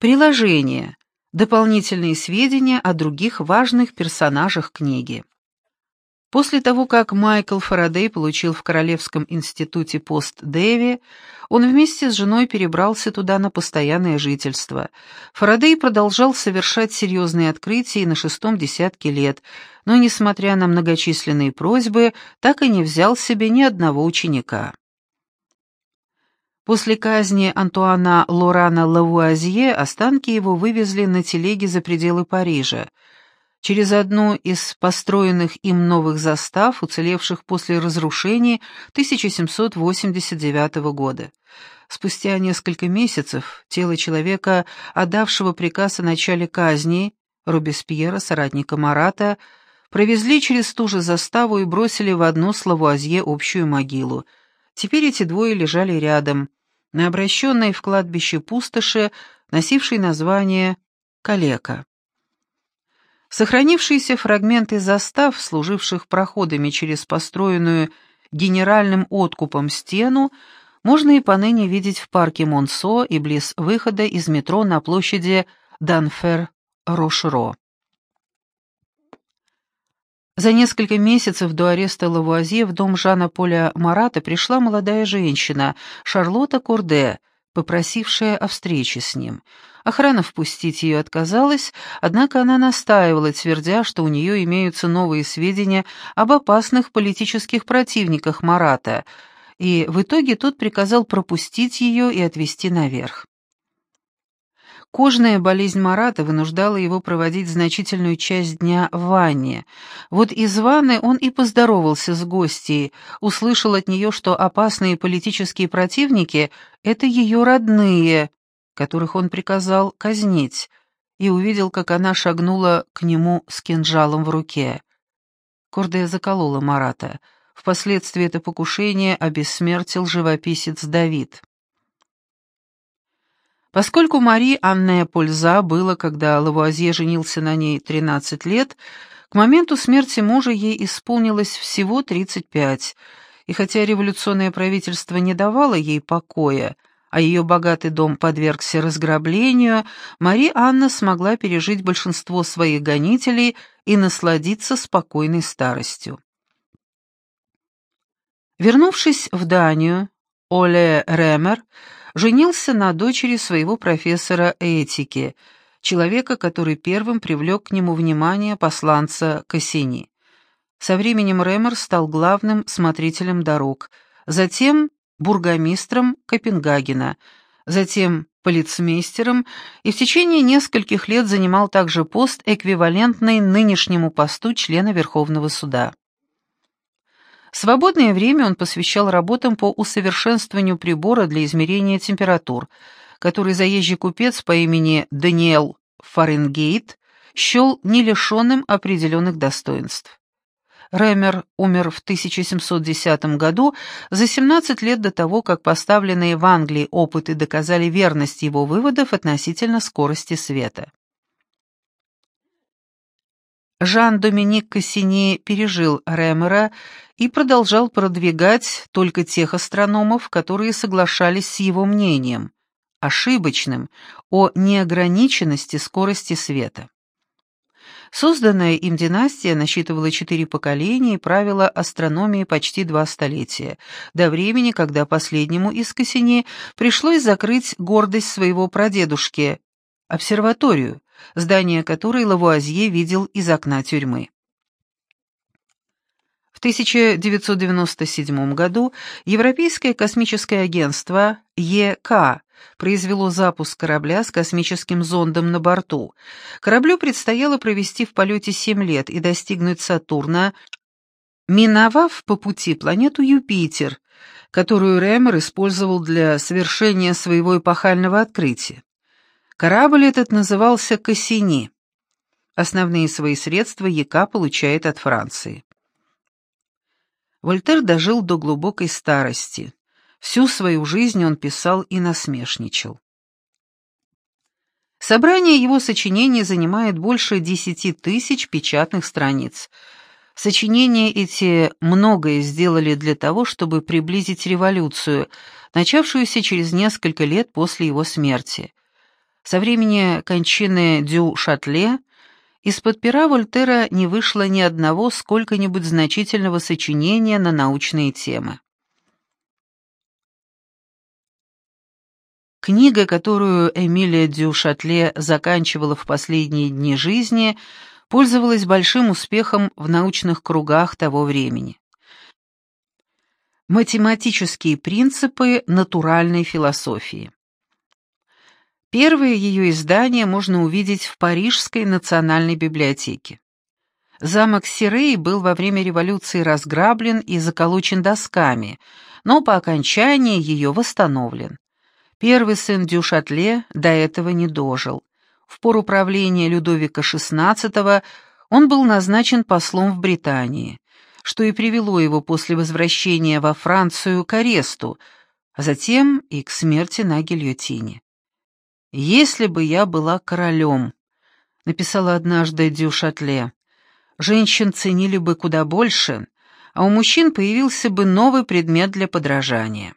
Приложение. Дополнительные сведения о других важных персонажах книги. После того, как Майкл Фарадей получил в Королевском институте пост Дэви, он вместе с женой перебрался туда на постоянное жительство. Фарадей продолжал совершать серьезные открытия на шестом десятке лет, но, несмотря на многочисленные просьбы, так и не взял себе ни одного ученика. После казни Антуана Лорана Лавуазье останки его вывезли на телеге за пределы Парижа. Через одну из построенных им новых застав, уцелевших после разрушений 1789 года. Спустя несколько месяцев тело человека, отдавшего приказ о начале казни, Робеспьера, соратника Марата, провезли через ту же заставу и бросили в одну с Лавуазье общую могилу. Теперь эти двое лежали рядом, на обращенной в кладбище пустоши, носившей название «Калека». Сохранившиеся фрагменты застав, служивших проходами через построенную генеральным откупом стену, можно и поныне видеть в парке Монсо и близ выхода из метро на площади Данфер-Рошро. За несколько месяцев до ареста Лавуазье в дом Жана Поля Марата пришла молодая женщина, Шарлотта Курде, попросившая о встрече с ним. Охрана впустить ее отказалась, однако она настаивала, твердя, что у нее имеются новые сведения об опасных политических противниках Марата, и в итоге тот приказал пропустить ее и отвезти наверх. Кожная болезнь Марата вынуждала его проводить значительную часть дня в ванне. Вот из ванны он и поздоровался с гостьей, услышал от нее, что опасные политические противники — это ее родные, которых он приказал казнить, и увидел, как она шагнула к нему с кинжалом в руке. Кордея заколола Марата. Впоследствии это покушение обессмертил живописец Давид. Поскольку Мари Анне Польза было, когда Лавуазье женился на ней 13 лет, к моменту смерти мужа ей исполнилось всего 35, и хотя революционное правительство не давало ей покоя, а ее богатый дом подвергся разграблению, Мари Анна смогла пережить большинство своих гонителей и насладиться спокойной старостью. Вернувшись в Данию, Оле Ремер женился на дочери своего профессора этики, человека, который первым привлек к нему внимание посланца Кассини. Со временем Ремер стал главным смотрителем дорог, затем бургомистром Копенгагена, затем полицмейстером и в течение нескольких лет занимал также пост, эквивалентный нынешнему посту члена Верховного суда. Свободное время он посвящал работам по усовершенствованию прибора для измерения температур, который заезжий купец по имени Даниэл Фаренгейт счел не лишенным определенных достоинств. Ремер умер в 1710 году, за 17 лет до того, как поставленные в Англии опыты доказали верность его выводов относительно скорости света. Жан-Доминик Кассини пережил Ремера и продолжал продвигать только тех астрономов, которые соглашались с его мнением, ошибочным, о неограниченности скорости света. Созданная им династия насчитывала четыре поколения и правила астрономией почти два столетия, до времени, когда последнему из Кассини пришлось закрыть гордость своего прадедушки — обсерваторию, здание которой Лавуазье видел из окна тюрьмы. В 1997 году Европейское космическое агентство ЕК произвело запуск корабля с космическим зондом на борту. Кораблю предстояло провести в полете 7 лет и достигнуть Сатурна, миновав по пути планету Юпитер, которую Ремер использовал для совершения своего эпохального открытия. Корабль этот назывался «Кассини». Основные свои средства ЯК получает от Франции. Вольтер дожил до глубокой старости. Всю свою жизнь он писал и насмешничал. Собрание его сочинений занимает больше десяти тысяч печатных страниц. Сочинения эти многое сделали для того, чтобы приблизить революцию, начавшуюся через несколько лет после его смерти. Со времени кончины Дю Шатле из-под пера Вольтера не вышло ни одного сколько-нибудь значительного сочинения на научные темы. Книга, которую Эмилия Дю Шатле заканчивала в последние дни жизни, пользовалась большим успехом в научных кругах того времени. Математические принципы натуральной философии. Первое ее издание можно увидеть в Парижской национальной библиотеке. Замок Сирей был во время революции разграблен и заколочен досками, но по окончании ее восстановлен. Первый сын Дюшатле до этого не дожил. В пору правления Людовика XVI он был назначен послом в Британии, что и привело его после возвращения во Францию к аресту, а затем и к смерти на гильотине. «Если бы я была королем», — написала однажды Дюшатле, — «женщин ценили бы куда больше, а у мужчин появился бы новый предмет для подражания».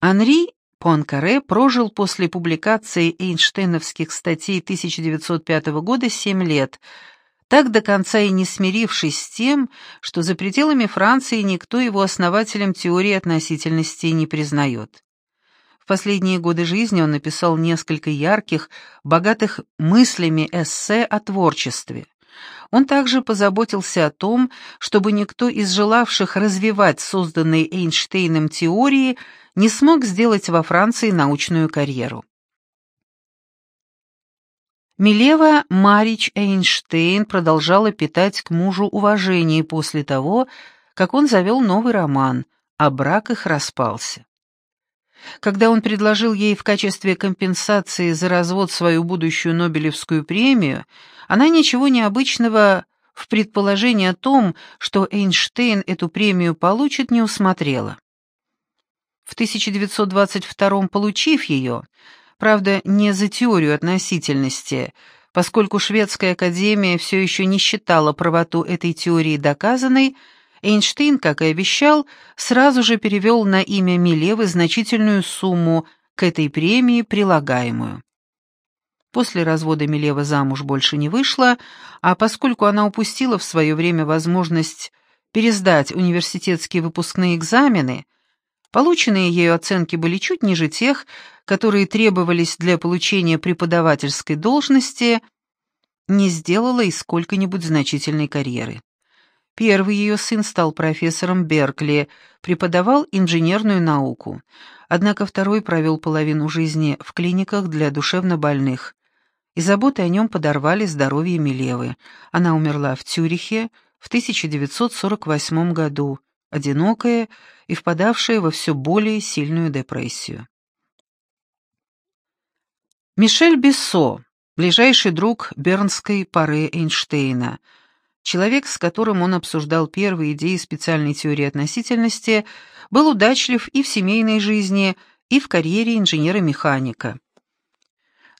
Анри Пуанкаре прожил после публикации Эйнштейновских статей 1905 года 7 лет, так до конца и не смирившись с тем, что за пределами Франции никто его основателем теории относительности не признает. Последние годы жизни он написал несколько ярких, богатых мыслями эссе о творчестве. Он также позаботился о том, чтобы никто из желавших развивать созданные Эйнштейном теории не смог сделать во Франции научную карьеру. Милева Марич Эйнштейн продолжала питать к мужу уважение после того, как он завел новый роман, а брак их распался. Когда он предложил ей в качестве компенсации за развод свою будущую Нобелевскую премию, она ничего необычного в предположении о том, что Эйнштейн эту премию получит, не усмотрела. В 1922 получив ее, правда, не за теорию относительности, поскольку Шведская академия все еще не считала правоту этой теории доказанной, Эйнштейн, как и обещал, сразу же перевел на имя Милевы значительную сумму к этой премии прилагаемую. После развода Милева замуж больше не вышла, а поскольку она упустила в свое время возможность пересдать университетские выпускные экзамены, Полученные ею оценки были чуть ниже тех, которые требовались для получения преподавательской должности, не сделала и сколько-нибудь значительной карьеры. Первый ее сын стал профессором Беркли, преподавал инженерную науку. Однако второй провел половину жизни в клиниках для душевнобольных. И заботы о нем подорвали здоровье Милевы. Она умерла в Цюрихе в 1948 году, одинокая и впадавшая во все более сильную депрессию. Мишель Бессо, ближайший друг бернской пары Эйнштейна, человек, с которым он обсуждал первые идеи специальной теории относительности, был удачлив и в семейной жизни, и в карьере инженера-механика.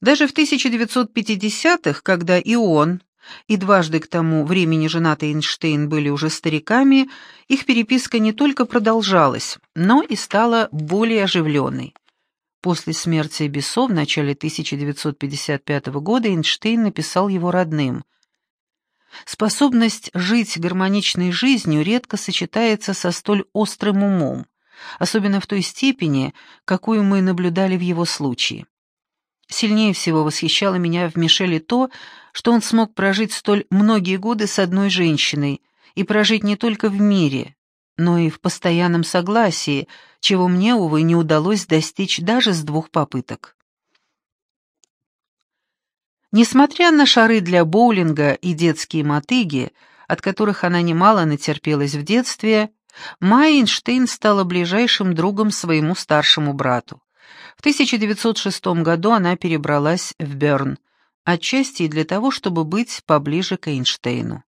Даже в 1950-х, когда и он, и дважды к тому времени женатый Эйнштейн были уже стариками, их переписка не только продолжалась, но и стала более оживленной. После смерти Бессо в начале 1955 года Эйнштейн написал его родным. «Способность жить гармоничной жизнью редко сочетается со столь острым умом, особенно в той степени, какую мы наблюдали в его случае. Сильнее всего восхищало меня в Мишеле то, что он смог прожить столь многие годы с одной женщиной и прожить не только в мире, но и в постоянном согласии, чего мне, увы, не удалось достичь даже с двух попыток. Несмотря на шары для боулинга и детские мотыги, от которых она немало натерпелась в детстве, Майнштейн стала ближайшим другом своему старшему брату. В 1906 году она перебралась в Берн, отчасти для того, чтобы быть поближе к Эйнштейну.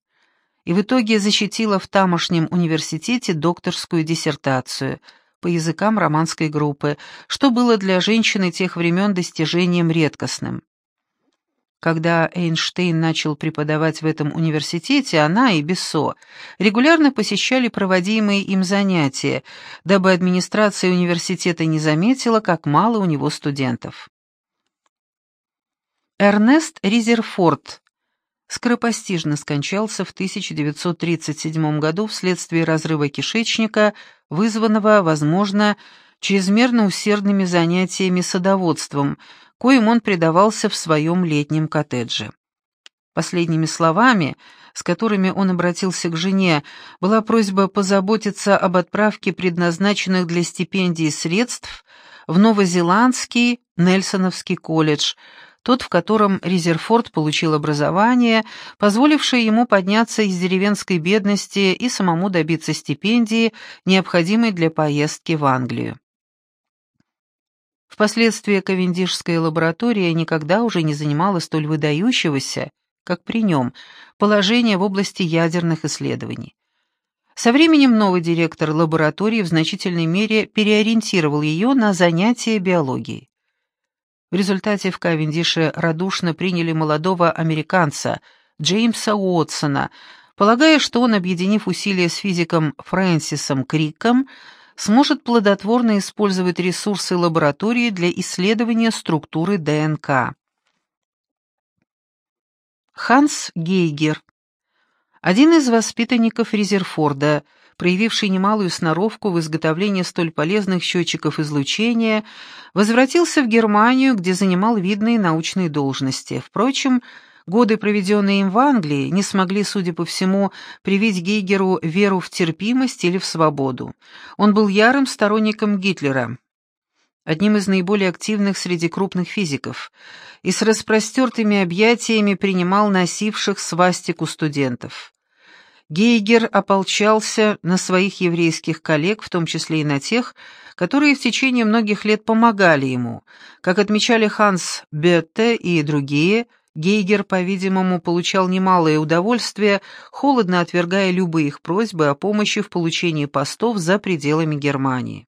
И в итоге защитила в тамошнем университете докторскую диссертацию по языкам романской группы, что было для женщины тех времен достижением редкостным. Когда Эйнштейн начал преподавать в этом университете, она и Бессо регулярно посещали проводимые им занятия, дабы администрация университета не заметила, как мало у него студентов. Эрнест Ризерфорд скоропостижно скончался в 1937 году вследствие разрыва кишечника, вызванного, возможно, чрезмерно усердными занятиями садоводством, коим он предавался в своем летнем коттедже. Последними словами, с которыми он обратился к жене, была просьба позаботиться об отправке предназначенных для стипендий средств в Новозеландский Нельсоновский колледж – тот, в котором Резерфорд получил образование, позволившее ему подняться из деревенской бедности и самому добиться стипендии, необходимой для поездки в Англию. Впоследствии Ковендишская лаборатория никогда уже не занимала столь выдающегося, как при нем, положения в области ядерных исследований. Со временем новый директор лаборатории в значительной мере переориентировал ее на занятия биологией. В результате в Кавендише радушно приняли молодого американца Джеймса Уотсона, полагая, что он, объединив усилия с физиком Фрэнсисом Криком, сможет плодотворно использовать ресурсы лаборатории для исследования структуры ДНК. Ханс Гейгер, один из воспитанников Резерфорда, проявивший немалую сноровку в изготовлении столь полезных счетчиков излучения, возвратился в Германию, где занимал видные научные должности. Впрочем, годы, проведенные им в Англии, не смогли, судя по всему, привить Гейгеру веру в терпимость или в свободу. Он был ярым сторонником Гитлера, одним из наиболее активных среди крупных физиков, и с распростертыми объятиями принимал носивших свастику студентов. Гейгер ополчался на своих еврейских коллег, в том числе и на тех, которые в течение многих лет помогали ему. Как отмечали Ханс Бетте и другие, Гейгер, по-видимому, получал немалое удовольствие, холодно отвергая любые их просьбы о помощи в получении постов за пределами Германии.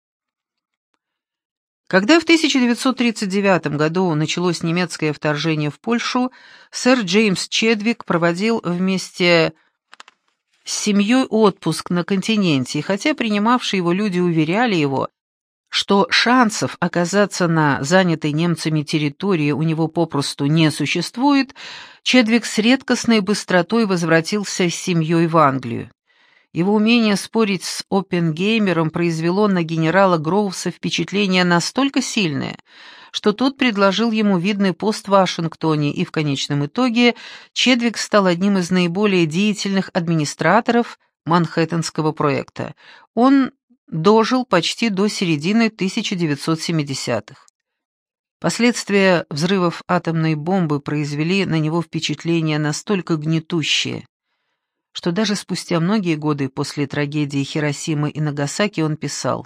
Когда в 1939 году началось немецкое вторжение в Польшу, сэр Джеймс Чедвик проводил вместе с семьей отпуск на континенте, и хотя принимавшие его люди уверяли его, что шансов оказаться на занятой немцами территории у него попросту не существует, Чедвик с редкостной быстротой возвратился с семьей в Англию. Его умение спорить с Оппенгеймером произвело на генерала Гроувса впечатление настолько сильное, что тот предложил ему видный пост в Вашингтоне, и в конечном итоге Чедвик стал одним из наиболее деятельных администраторов Манхэттенского проекта. Он дожил почти до середины 1970-х. Последствия взрывов атомной бомбы произвели на него впечатление настолько гнетущее, что даже спустя многие годы после трагедии Хиросимы и Нагасаки он писал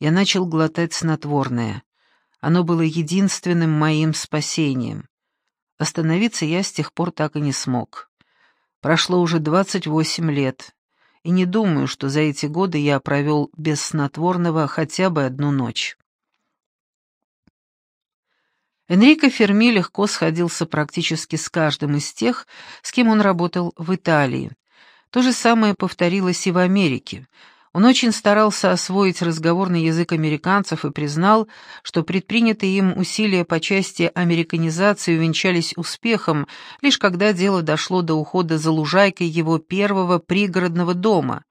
«Я начал глотать снотворное. Оно было единственным моим спасением. Остановиться я с тех пор так и не смог. Прошло уже 28 лет, и не думаю, что за эти годы я провел без снотворного хотя бы одну ночь. Энрико Ферми легко сходился практически с каждым из тех, с кем он работал в Италии. То же самое повторилось и в Америке. Он очень старался освоить разговорный язык американцев и признал, что предпринятые им усилия по части американизации увенчались успехом, лишь когда дело дошло до ухода за лужайкой его первого пригородного дома.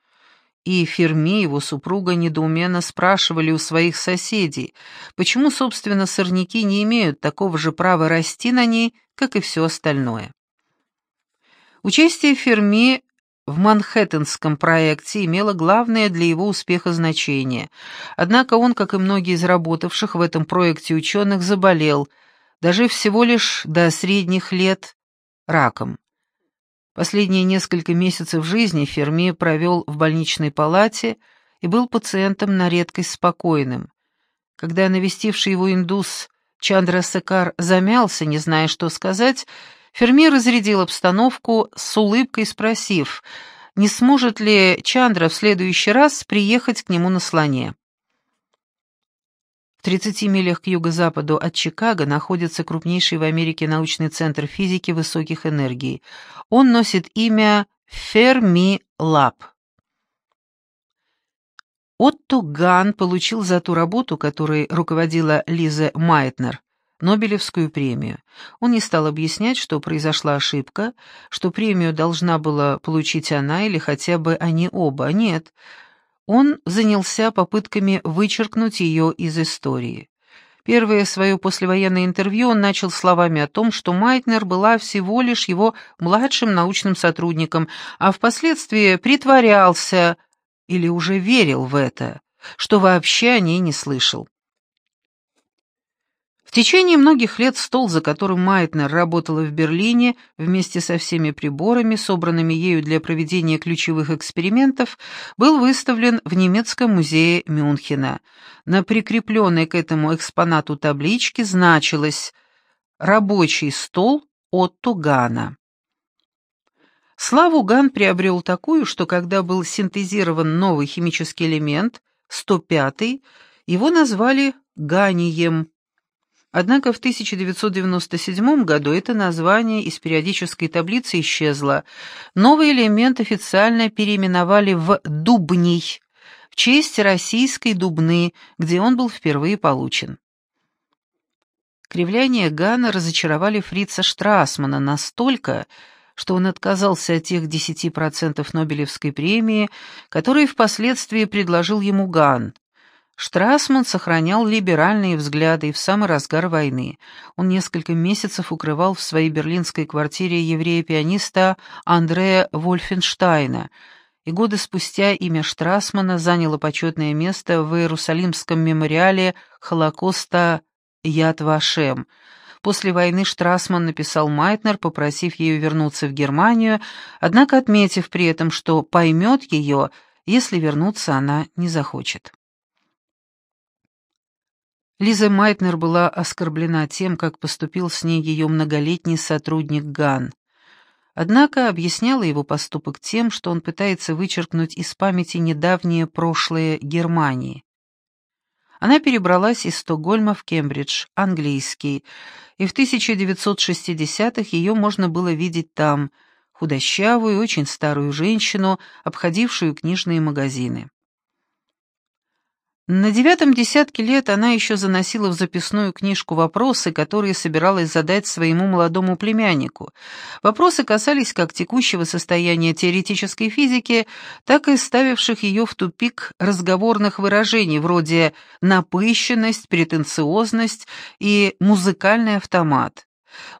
И Ферми, его супруга, недоуменно спрашивали у своих соседей, почему, собственно, сорняки не имеют такого же права расти на ней, как и все остальное. Участие Ферми в Манхэттенском проекте имело главное для его успеха значение. Однако он, как и многие из работавших в этом проекте ученых, заболел, даже всего лишь до средних лет, раком. Последние несколько месяцев жизни Ферми провел в больничной палате и был пациентом на редкость спокойным. Когда навестивший его индус Чандра Секар замялся, не зная, что сказать, Ферми разрядил обстановку с улыбкой, спросив, не сможет ли Чандра в следующий раз приехать к нему на слоне. В 30 милях к юго-западу от Чикаго находится крупнейший в Америке научный центр физики высоких энергий. Он носит имя Фермилаб. Отто Ган получил за ту работу, которой руководила Лиза Майтнер, Нобелевскую премию. Он не стал объяснять, что произошла ошибка, что премию должна была получить она или хотя бы они оба. Нет, он занялся попытками вычеркнуть ее из истории. Первое свое послевоенное интервью он начал словами о том, что Майтнер была всего лишь его младшим научным сотрудником, а впоследствии притворялся или уже верил в это, что вообще о ней не слышал. Течение многих лет стол, за которым Майтнер работала в Берлине вместе со всеми приборами, собранными ею для проведения ключевых экспериментов, был выставлен в немецком музее Мюнхена. На прикрепленной к этому экспонату табличке значилось «Рабочий стол Отто Гана». Славу Ган приобрел такую, что когда был синтезирован новый химический элемент, 105 его назвали ганием. Однако в 1997 году это название из периодической таблицы исчезло. Новый элемент официально переименовали в «Дубний» в честь российской Дубны, где он был впервые получен. Кривляния Гана разочаровали фрица Штрасмана настолько, что он отказался от тех 10% Нобелевской премии, которые впоследствии предложил ему Ган. Штрасман сохранял либеральные взгляды и в самый разгар войны. Он несколько месяцев укрывал в своей берлинской квартире еврея-пианиста Андрея Вольфенштайна, и годы спустя имя Штрасмана заняло почетное место в Иерусалимском мемориале Холокоста Яд Вашем. После войны Штрасман написал Майтнер, попросив ее вернуться в Германию, однако отметив при этом, что поймет ее, если вернуться она не захочет. Лиза Майтнер была оскорблена тем, как поступил с ней ее многолетний сотрудник Ган. Однако объясняла его поступок тем, что он пытается вычеркнуть из памяти недавнее прошлое Германии. Она перебралась из Стокгольма в Кембридж, английский, и в 1960-х ее можно было видеть там, худощавую, очень старую женщину, обходившую книжные магазины. На девятом десятке лет она еще заносила в записную книжку вопросы, которые собиралась задать своему молодому племяннику. Вопросы касались как текущего состояния теоретической физики, так и ставивших ее в тупик разговорных выражений вроде «напыщенность», «претенциозность» и «музыкальный автомат».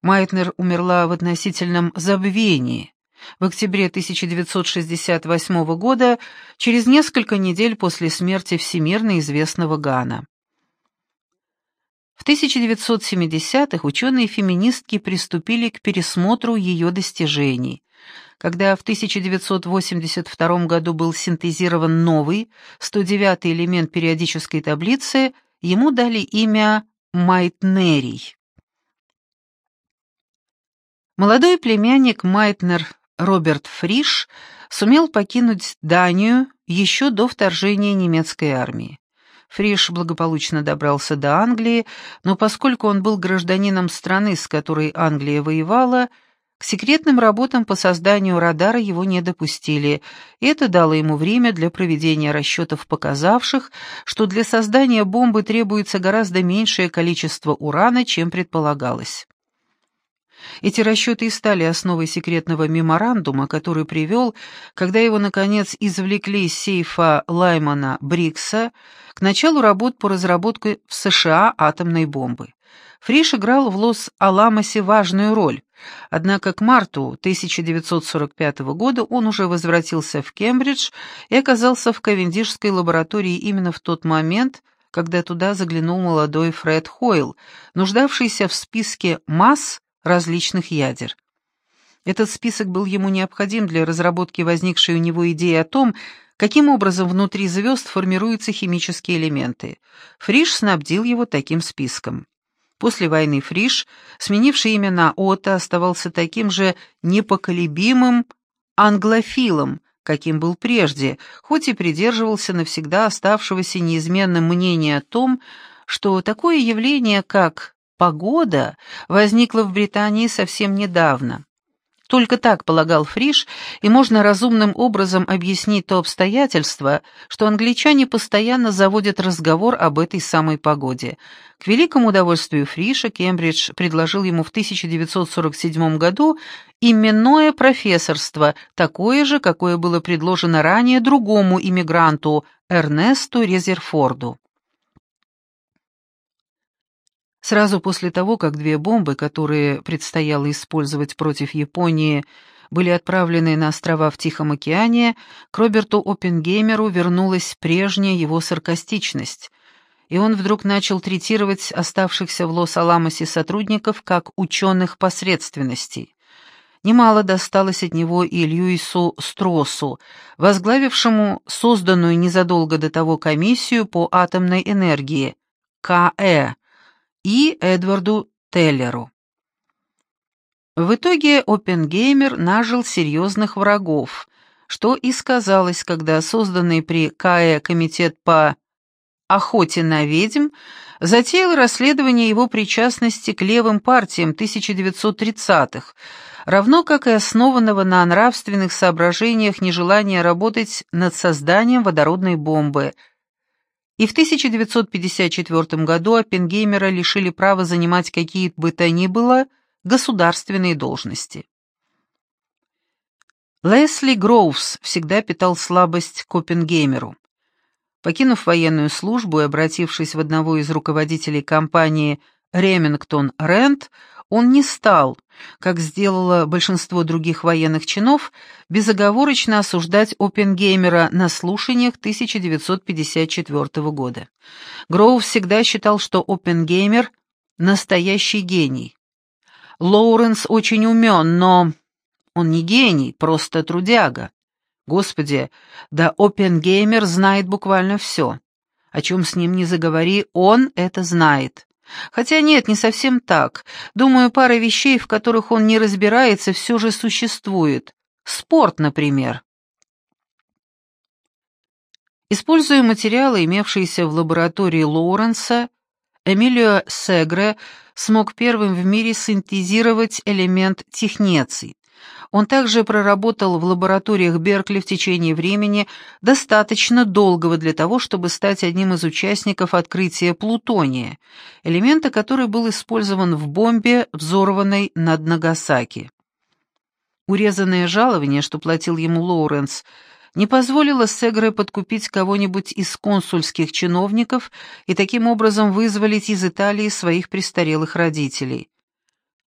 Майтнер умерла в относительном забвении в октябре 1968 года, через несколько недель после смерти всемирно известного Гана. В 1970-х ученые-феминистки приступили к пересмотру ее достижений. Когда в 1982 году был синтезирован новый, 109-й элемент периодической таблицы, ему дали имя Майтнерий. Молодой племянник Майтнер Роберт Фриш сумел покинуть Данию еще до вторжения немецкой армии. Фриш благополучно добрался до Англии, но поскольку он был гражданином страны, с которой Англия воевала, к секретным работам по созданию радара его не допустили, это дало ему время для проведения расчетов, показавших, что для создания бомбы требуется гораздо меньшее количество урана, чем предполагалось. Эти расчеты и стали основой секретного меморандума, который привел, когда его, наконец, извлекли из сейфа Лаймана Брикса, к началу работ по разработке в США атомной бомбы. Фриш играл в Лос-Аламосе важную роль, однако к марту 1945 года он уже возвратился в Кембридж и оказался в Кавендишской лаборатории именно в тот момент, когда туда заглянул молодой Фред Хойл, нуждавшийся в списке масс, различных ядер. Этот список был ему необходим для разработки возникшей у него идеи о том, каким образом внутри звезд формируются химические элементы. Фриш снабдил его таким списком. После войны Фриш, сменивший имя на Ота, оставался таким же непоколебимым англофилом, каким был прежде, хоть и придерживался навсегда оставшегося неизменным мнения о том, что такое явление, как погода, возникло в Британии совсем недавно. Только так полагал Фриш, и можно разумным образом объяснить то обстоятельство, что англичане постоянно заводят разговор об этой самой погоде. К великому удовольствию Фриша Кембридж предложил ему в 1947 году именное профессорство, такое же, какое было предложено ранее другому иммигранту Эрнесту Резерфорду. Сразу после того, как две бомбы, которые предстояло использовать против Японии, были отправлены на острова в Тихом океане, к Роберту Оппенгеймеру вернулась прежняя его саркастичность, и он вдруг начал третировать оставшихся в Лос-Аламосе сотрудников как ученых посредственностей. Немало досталось от него и Льюису Стросу, возглавившему созданную незадолго до того комиссию по атомной энергии, КЭ, и Эдварду Теллеру. В итоге Оппенгеймер нажил серьезных врагов, что и сказалось, когда созданный при КАЭ комитет по охоте на ведьм затеял расследование его причастности к левым партиям 1930-х, равно как и основанного на нравственных соображениях нежелания работать над созданием водородной бомбы – и в 1954 году Оппенгеймера лишили права занимать какие бы то ни было государственные должности. Лесли Гроувс всегда питал слабость к Оппенгеймеру. Покинув военную службу и обратившись в одного из руководителей компании Ремингтон Рент, он не стал, как сделало большинство других военных чинов, безоговорочно осуждать Оппенгеймера на слушаниях 1954 года. Гроув всегда считал, что Оппенгеймер — настоящий гений. Лоуренс очень умен, но он не гений, просто трудяга. Господи, да Оппенгеймер знает буквально все. О чем с ним не заговори, он это знает. Хотя нет, не совсем так. Думаю, пара вещей, в которых он не разбирается, все же существует. Спорт, например. Используя материалы, имевшиеся в лаборатории Лоуренса, Эмилио Сегре смог первым в мире синтезировать элемент технеций. Он также проработал в лабораториях Беркли в течение времени, достаточно долгого для того, чтобы стать одним из участников открытия плутония, элемента, который был использован в бомбе, взорванной над Нагасаки. Урезанное жалование, что платил ему Лоуренс, не позволило Сегре подкупить кого-нибудь из консульских чиновников и таким образом вызволить из Италии своих престарелых родителей.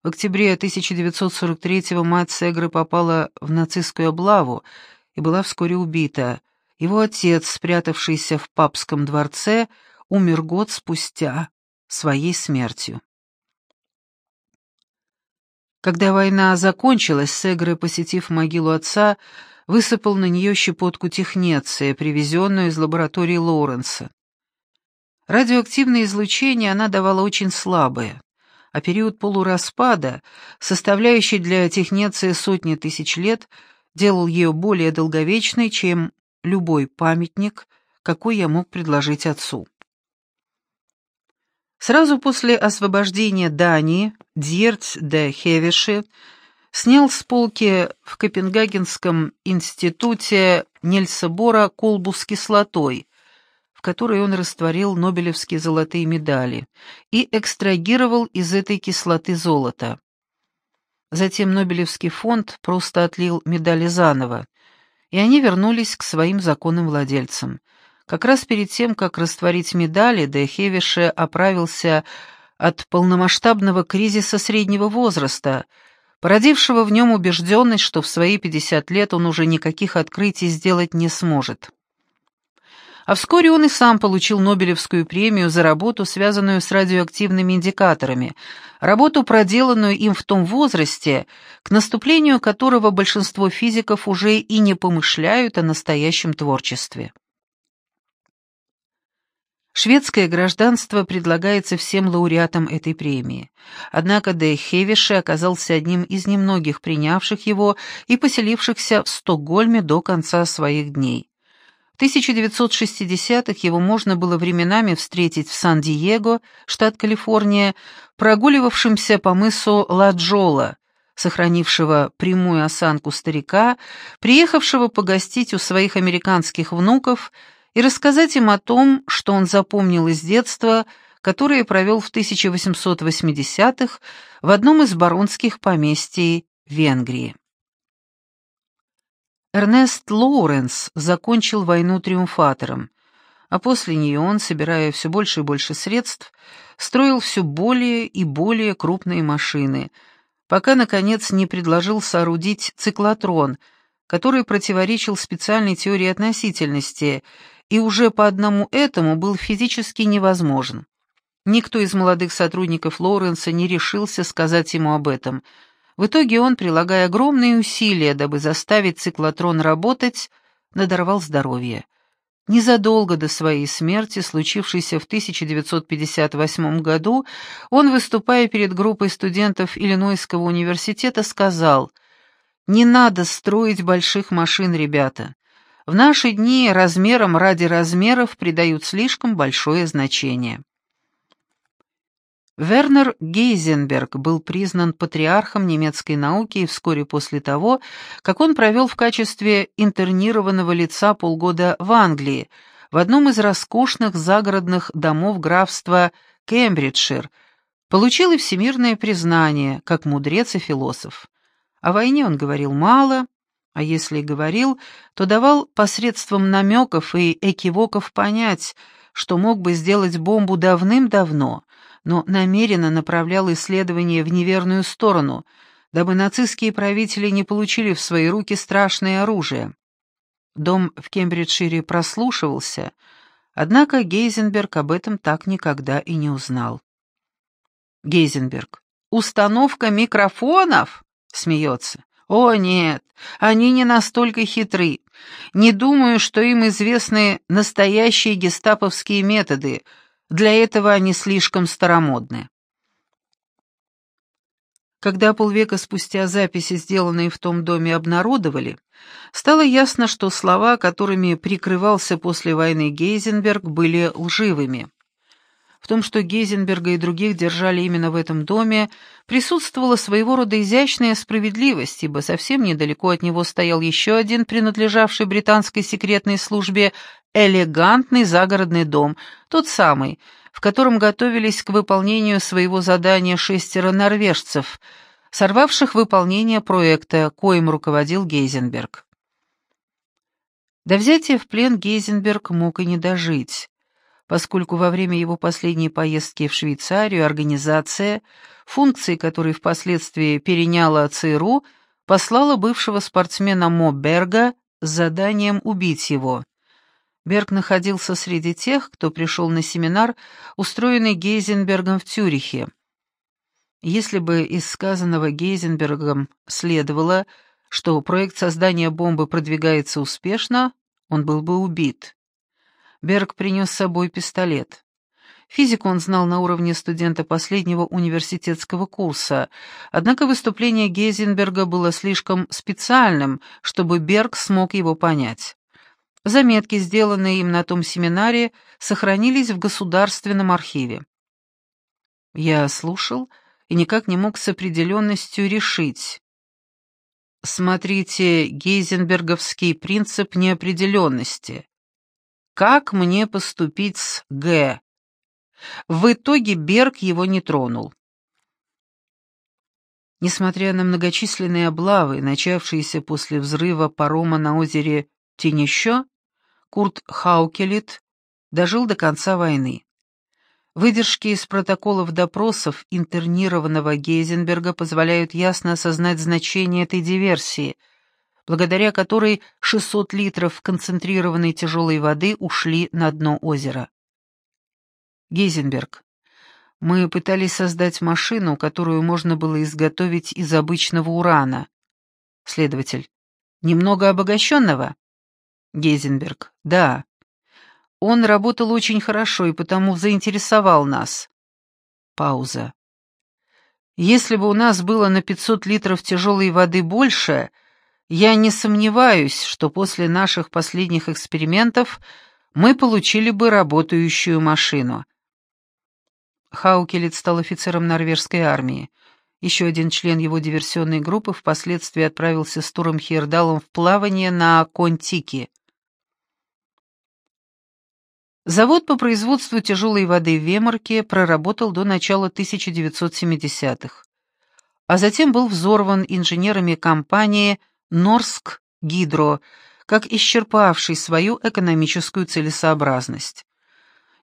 В октябре 1943-го мать Сегры попала в нацистскую облаву и была вскоре убита. Его отец, спрятавшийся в папском дворце, умер год спустя своей смертью. Когда война закончилась, Сегры, посетив могилу отца, высыпал на нее щепотку технеция, привезенную из лаборатории Лоуренса. Радиоактивное излучение она давала очень слабое а период полураспада, составляющий для технеции сотни тысяч лет, делал ее более долговечной, чем любой памятник, какой я мог предложить отцу. Сразу после освобождения Дании Дьерц де Хевиши снял с полки в Копенгагенском институте Нельса Бора колбу с кислотой, в которой он растворил нобелевские золотые медали и экстрагировал из этой кислоты золото. Затем Нобелевский фонд просто отлил медали заново, и они вернулись к своим законным владельцам. Как раз перед тем, как растворить медали, Де Хевише оправился от полномасштабного кризиса среднего возраста, породившего в нем убежденность, что в свои 50 лет он уже никаких открытий сделать не сможет. А вскоре он и сам получил Нобелевскую премию за работу, связанную с радиоактивными индикаторами, работу, проделанную им в том возрасте, к наступлению которого большинство физиков уже и не помышляют о настоящем творчестве. Шведское гражданство предлагается всем лауреатам этой премии. Однако Де Хевиши оказался одним из немногих принявших его и поселившихся в Стокгольме до конца своих дней. В 1960-х его можно было временами встретить в Сан-Диего, штат Калифорния, прогуливавшимся по мысу Ладжола, сохранившего прямую осанку старика, приехавшего погостить у своих американских внуков и рассказать им о том, что он запомнил из детства, которое провел в 1880-х в одном из баронских поместий Венгрии. Эрнест Лоуренс закончил войну триумфатором, а после нее он, собирая все больше и больше средств, строил все более и более крупные машины, пока, наконец, не предложил соорудить циклотрон, который противоречил специальной теории относительности и уже по одному этому был физически невозможен. Никто из молодых сотрудников Лоуренса не решился сказать ему об этом — в итоге он, прилагая огромные усилия, дабы заставить циклотрон работать, надорвал здоровье. Незадолго до своей смерти, случившейся в 1958 году, он, выступая перед группой студентов Иллинойского университета, сказал «Не надо строить больших машин, ребята. В наши дни размерам ради размеров придают слишком большое значение». Вернер Гейзенберг был признан патриархом немецкой науки вскоре после того, как он провел в качестве интернированного лица полгода в Англии, в одном из роскошных загородных домов графства Кембриджшир, получил и всемирное признание, как мудрец и философ. О войне он говорил мало, а если и говорил, то давал посредством намеков и экивоков понять, что мог бы сделать бомбу давным-давно, но намеренно направлял исследования в неверную сторону, дабы нацистские правители не получили в свои руки страшное оружие. Дом в Кембриджшире прослушивался, однако Гейзенберг об этом так никогда и не узнал. Гейзенберг. «Установка микрофонов?» — смеется. «О, нет, они не настолько хитры. Не думаю, что им известны настоящие гестаповские методы, для этого они слишком старомодны. Когда полвека спустя записи, сделанные в том доме, обнародовали, стало ясно, что слова, которыми прикрывался после войны Гейзенберг, были лживыми. В том, что Гейзенберга и других держали именно в этом доме, присутствовала своего рода изящная справедливость, ибо совсем недалеко от него стоял еще один, принадлежавший британской секретной службе, элегантный загородный дом, тот самый, в котором готовились к выполнению своего задания шестеро норвежцев, сорвавших выполнение проекта, коим руководил Гейзенберг. До взятия в плен Гейзенберг мог и не дожить поскольку во время его последней поездки в Швейцарию организация, функции которой впоследствии переняла ЦРУ, послала бывшего спортсмена Мо Берга с заданием убить его. Берг находился среди тех, кто пришел на семинар, устроенный Гейзенбергом в Цюрихе. Если бы из сказанного Гейзенбергом следовало, что проект создания бомбы продвигается успешно, он был бы убит. Берг принес с собой пистолет. Физику он знал на уровне студента последнего университетского курса, однако выступление Гейзенберга было слишком специальным, чтобы Берг смог его понять. Заметки, сделанные им на том семинаре, сохранились в Государственном архиве. Я слушал и никак не мог с определенностью решить. Смотрите Гейзенберговский принцип неопределенности. Как мне поступить с Г? В итоге Берг его не тронул. Несмотря на многочисленные облавы, начавшиеся после взрыва парома на озере Тенещо, Курт Хаукелит дожил до конца войны. Выдержки из протоколов допросов интернированного Гейзенберга позволяют ясно осознать значение этой диверсии — благодаря которой 600 литров концентрированной тяжелой воды ушли на дно озера. Гейзенберг. Мы пытались создать машину, которую можно было изготовить из обычного урана. Следователь. Немного обогащенного? Гейзенберг. Да. Он работал очень хорошо и потому заинтересовал нас. Пауза. Если бы у нас было на 500 литров тяжелой воды больше, Я не сомневаюсь, что после наших последних экспериментов мы получили бы работающую машину. Хаукелит стал офицером норвежской армии. Еще один член его диверсионной группы впоследствии отправился с Туром Хейердалом в плавание на Контики. Завод по производству тяжелой воды в Вемарке проработал до начала 1970-х, а затем был взорван инженерами компании «Норск Гидро», как исчерпавший свою экономическую целесообразность.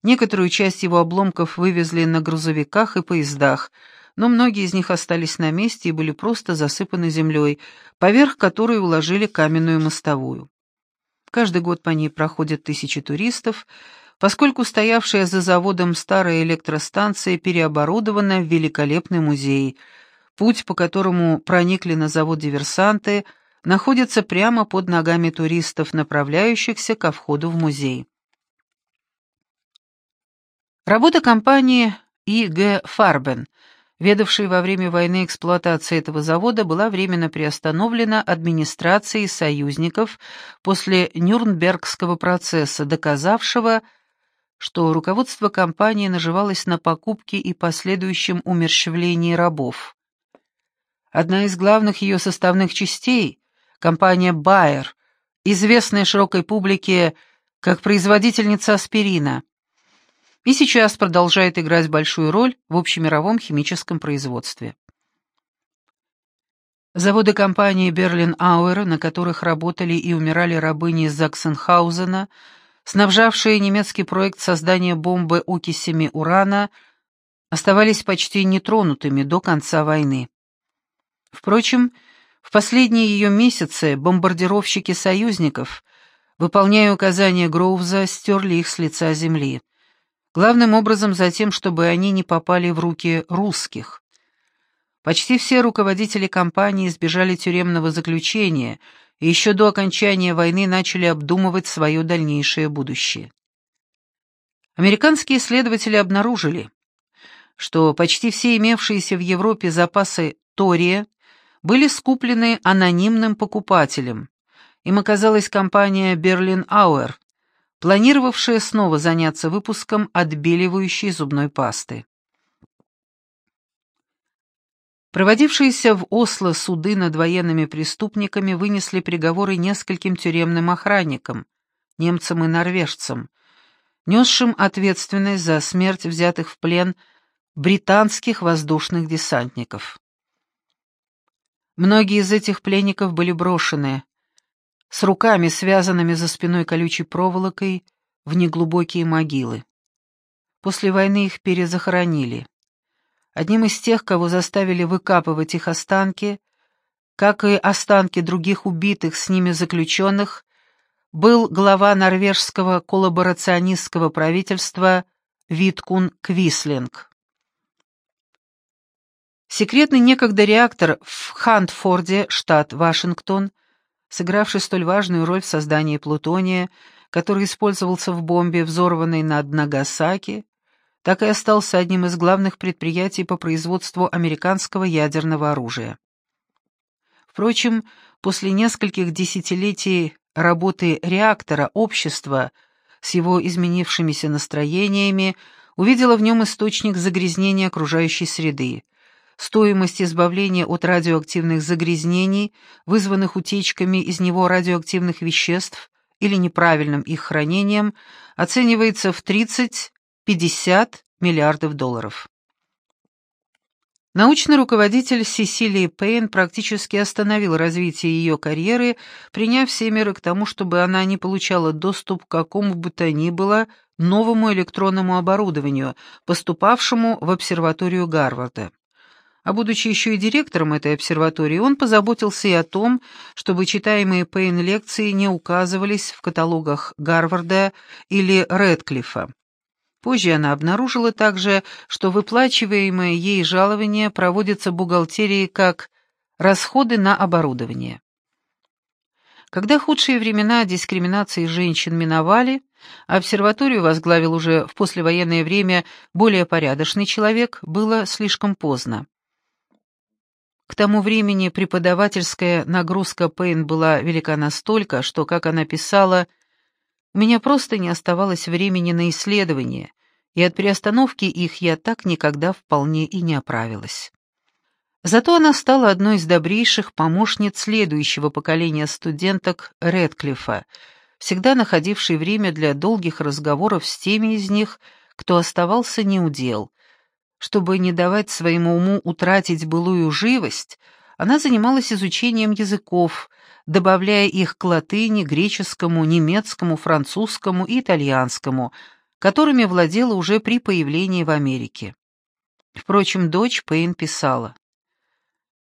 Некоторую часть его обломков вывезли на грузовиках и поездах, но многие из них остались на месте и были просто засыпаны землей, поверх которой уложили каменную мостовую. Каждый год по ней проходят тысячи туристов, поскольку стоявшая за заводом старая электростанция переоборудована в великолепный музей. Путь, по которому проникли на завод диверсанты, находится прямо под ногами туристов, направляющихся ко входу в музей. Работа компании И.Г. Фарбен, ведавшей во время войны эксплуатации этого завода, была временно приостановлена администрацией союзников после Нюрнбергского процесса, доказавшего, что руководство компании наживалось на покупке и последующем умерщвлении рабов. Одна из главных ее составных частей, компания Bayer, известная широкой публике как производительница аспирина, и сейчас продолжает играть большую роль в общемировом химическом производстве. Заводы компании Берлин-Ауэр, на которых работали и умирали рабыни из Заксенхаузена, снабжавшие немецкий проект создания бомбы окисями урана, оставались почти нетронутыми до конца войны. Впрочем, в последние ее месяцы бомбардировщики союзников, выполняя указания Гроувза, стерли их с лица земли. Главным образом за тем, чтобы они не попали в руки русских. Почти все руководители компании избежали тюремного заключения еще до окончания войны начали обдумывать свое дальнейшее будущее. Американские исследователи обнаружили, что почти все имевшиеся в Европе запасы тория были скуплены анонимным покупателем. Им оказалась компания Berlin Auer, планировавшая снова заняться выпуском отбеливающей зубной пасты. Проводившиеся в Осло суды над военными преступниками вынесли приговоры нескольким тюремным охранникам, немцам и норвежцам, несшим ответственность за смерть взятых в плен британских воздушных десантников. Многие из этих пленников были брошены, с руками, связанными за спиной колючей проволокой, в неглубокие могилы. После войны их перезахоронили. Одним из тех, кого заставили выкапывать их останки, как и останки других убитых с ними заключенных, был глава норвежского коллаборационистского правительства Виткун Квислинг. Секретный некогда реактор в Хантфорде, штат Вашингтон, сыгравший столь важную роль в создании плутония, который использовался в бомбе, взорванной над Нагасаки, так и остался одним из главных предприятий по производству американского ядерного оружия. Впрочем, после нескольких десятилетий работы реактора общество с его изменившимися настроениями увидело в нем источник загрязнения окружающей среды, Стоимость избавления от радиоактивных загрязнений, вызванных утечками из него радиоактивных веществ или неправильным их хранением, оценивается в 30-50 миллиардов долларов. Научный руководитель Сесилии Пейн практически остановил развитие ее карьеры, приняв все меры к тому, чтобы она не получала доступ к какому бы то ни было новому электронному оборудованию, поступавшему в обсерваторию Гарварда. А будучи еще и директором этой обсерватории, он позаботился и о том, чтобы читаемые Пейн лекции не указывались в каталогах Гарварда или Рэдклиффа. Позже она обнаружила также, что выплачиваемое ей жалование проводится бухгалтерией как расходы на оборудование. Когда худшие времена дискриминации женщин миновали, обсерваторию возглавил уже в послевоенное время более порядочный человек, было слишком поздно. К тому времени преподавательская нагрузка Пейн была велика настолько, что, как она писала, «У меня просто не оставалось времени на исследования, и от приостановки их я так никогда вполне и не оправилась». Зато она стала одной из добрейших помощниц следующего поколения студенток Редклифа, всегда находившей время для долгих разговоров с теми из них, кто оставался неудел. Чтобы не давать своему уму утратить былую живость, она занималась изучением языков, добавляя их к латыни, греческому, немецкому, французскому и итальянскому, которыми владела уже при появлении в Америке. Впрочем, дочь Пейн писала.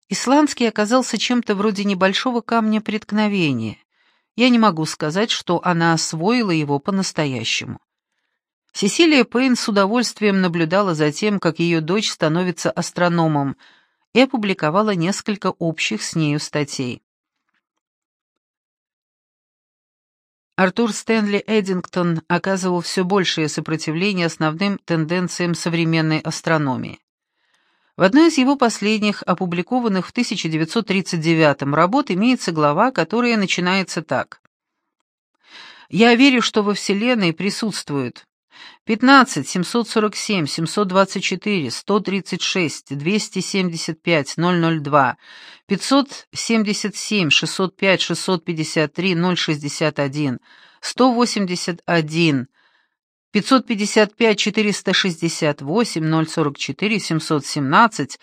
Исландский оказался чем-то вроде небольшого камня преткновения. Я не могу сказать, что она освоила его по-настоящему. Сесилия Пейн с удовольствием наблюдала за тем, как ее дочь становится астрономом, и опубликовала несколько общих с нею статей. Артур Стэнли Эдингтон оказывал все большее сопротивление основным тенденциям современной астрономии. В одной из его последних, опубликованных в 1939 работ, имеется глава, которая начинается так. «Я верю, что во Вселенной присутствуют 15, 747, 724, 136, 275, 002, 577, 605, 653, 061, 181, 555 468 044 717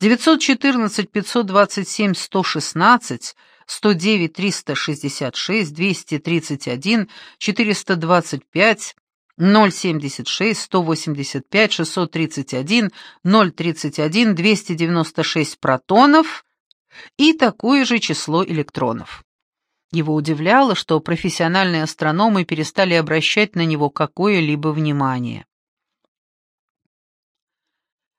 914 527 116 109 366 231 425 076 185 631 031 296 протонов и такое же число электронов. Его удивляло, что профессиональные астрономы перестали обращать на него какое-либо внимание.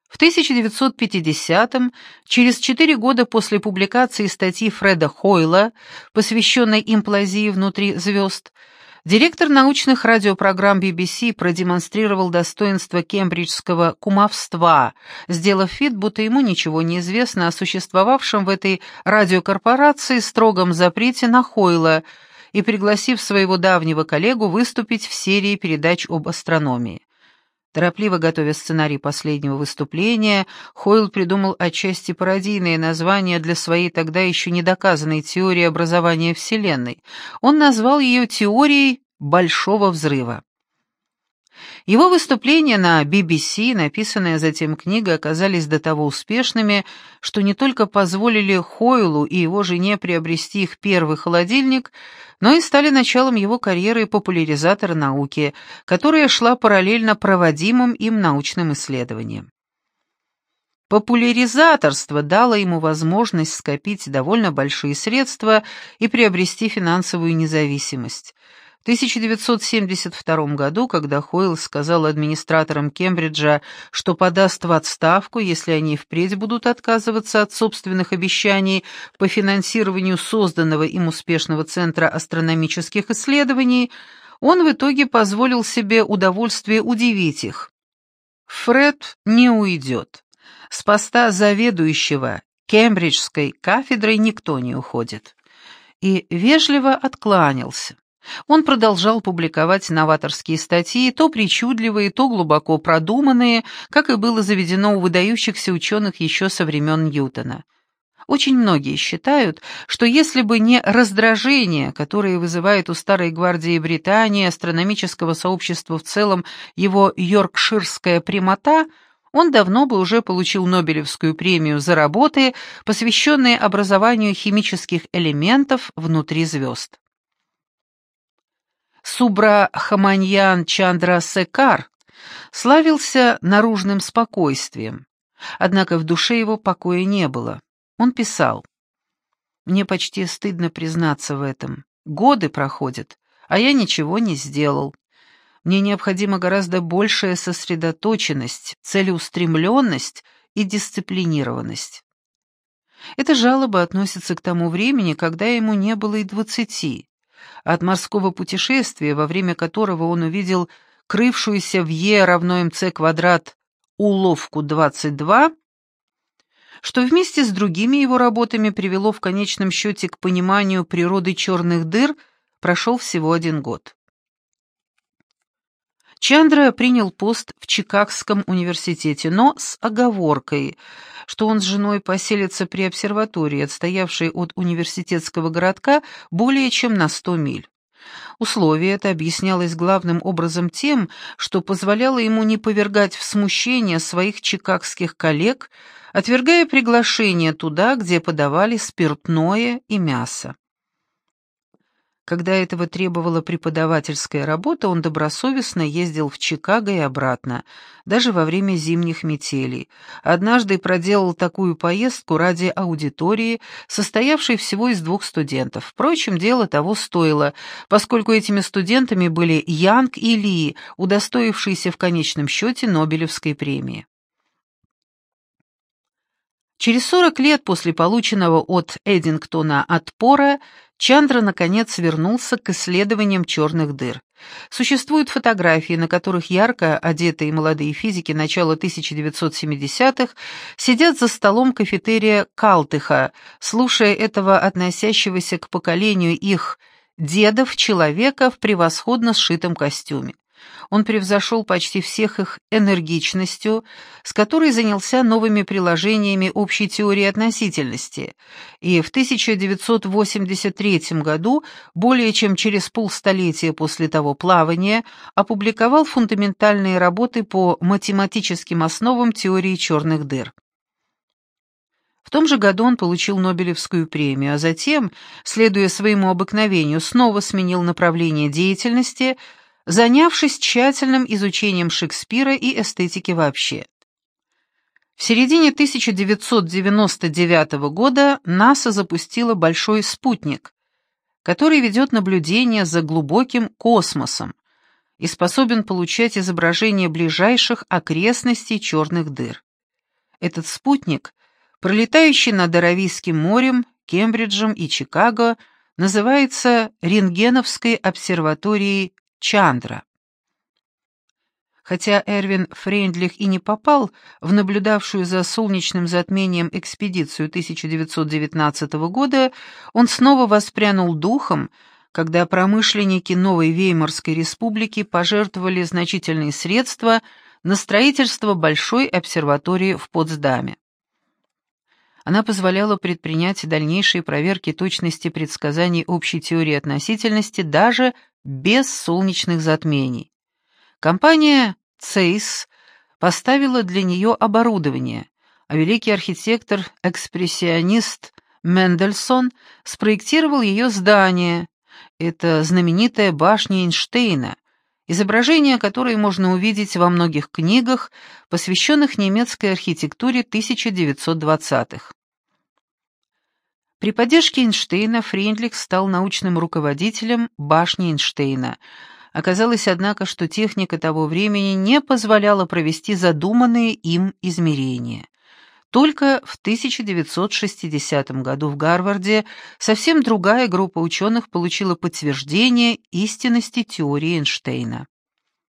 В 1950-м, через четыре года после публикации статьи Фреда Хойла, посвященной имплазии внутри звезд, Директор научных радиопрограмм BBC продемонстрировал достоинство кембриджского кумовства, сделав вид, будто ему ничего не известно о существовавшем в этой радиокорпорации строгом запрете на Хойла и пригласив своего давнего коллегу выступить в серии передач об астрономии. Торопливо готовя сценарий последнего выступления, Хойл придумал отчасти пародийное название для своей тогда еще недоказанной теории образования Вселенной. Он назвал ее теорией «большого взрыва». Его выступления на BBC, написанная затем книга, оказались до того успешными, что не только позволили Хойлу и его жене приобрести их первый холодильник, но и стали началом его карьеры популяризатора науки, которая шла параллельно проводимым им научным исследованиям. Популяризаторство дало ему возможность скопить довольно большие средства и приобрести финансовую независимость. В 1972 году, когда Хойл сказал администраторам Кембриджа, что подаст в отставку, если они впредь будут отказываться от собственных обещаний по финансированию созданного им успешного Центра астрономических исследований, он в итоге позволил себе удовольствие удивить их. Фред не уйдет. С поста заведующего Кембриджской кафедрой никто не уходит. И вежливо откланялся. Он продолжал публиковать новаторские статьи, то причудливые, то глубоко продуманные, как и было заведено у выдающихся ученых еще со времен Ньютона. Очень многие считают, что если бы не раздражение, которое вызывает у Старой гвардии Британии, астрономического сообщества в целом, его йоркширская прямота, он давно бы уже получил Нобелевскую премию за работы, посвященные образованию химических элементов внутри звезд. Субра Хаманьян Чандра Секар славился наружным спокойствием, однако в душе его покоя не было. Он писал, «Мне почти стыдно признаться в этом. Годы проходят, а я ничего не сделал. Мне необходима гораздо большая сосредоточенность, целеустремленность и дисциплинированность». Эта жалоба относится к тому времени, когда ему не было и двадцати от морского путешествия, во время которого он увидел крывшуюся в Е равно МЦ квадрат уловку 22, что вместе с другими его работами привело в конечном счете к пониманию природы черных дыр, прошел всего один год. Чандра принял пост в Чикагском университете, но с оговоркой, что он с женой поселится при обсерватории, отстоявшей от университетского городка более чем на 100 миль. Условие это объяснялось главным образом тем, что позволяло ему не повергать в смущение своих чикагских коллег, отвергая приглашение туда, где подавали спиртное и мясо. Когда этого требовала преподавательская работа, он добросовестно ездил в Чикаго и обратно, даже во время зимних метелей. Однажды проделал такую поездку ради аудитории, состоявшей всего из двух студентов. Впрочем, дело того стоило, поскольку этими студентами были Янг и Ли, удостоившиеся в конечном счете Нобелевской премии. Через 40 лет после полученного от Эдингтона отпора Чандра, наконец, вернулся к исследованиям черных дыр. Существуют фотографии, на которых ярко одетые молодые физики начала 1970-х сидят за столом кафетерия Калтыха, слушая этого относящегося к поколению их дедов человека в превосходно сшитом костюме. Он превзошел почти всех их энергичностью, с которой занялся новыми приложениями общей теории относительности, и в 1983 году, более чем через полстолетия после того плавания, опубликовал фундаментальные работы по математическим основам теории черных дыр. В том же году он получил Нобелевскую премию, а затем, следуя своему обыкновению, снова сменил направление деятельности – занявшись тщательным изучением Шекспира и эстетики вообще. В середине 1999 года НАСА запустила большой спутник, который ведет наблюдение за глубоким космосом и способен получать изображения ближайших окрестностей черных дыр. Этот спутник, пролетающий над Аравийским морем, Кембриджем и Чикаго, называется Рентгеновской обсерваторией Чандра. Хотя Эрвин Фрейндлих и не попал в наблюдавшую за солнечным затмением экспедицию 1919 года, он снова воспрянул духом, когда промышленники Новой Веймарской республики пожертвовали значительные средства на строительство большой обсерватории в Потсдаме. Она позволяла предпринять дальнейшие проверки точности предсказаний общей теории относительности даже без солнечных затмений. Компания «Цейс» поставила для нее оборудование, а великий архитектор-экспрессионист Мендельсон спроектировал ее здание. Это знаменитая башня Эйнштейна, изображение которой можно увидеть во многих книгах, посвященных немецкой архитектуре 1920-х. При поддержке Эйнштейна Фрейндлих стал научным руководителем башни Эйнштейна. Оказалось, однако, что техника того времени не позволяла провести задуманные им измерения. Только в 1960 году в Гарварде совсем другая группа ученых получила подтверждение истинности теории Эйнштейна.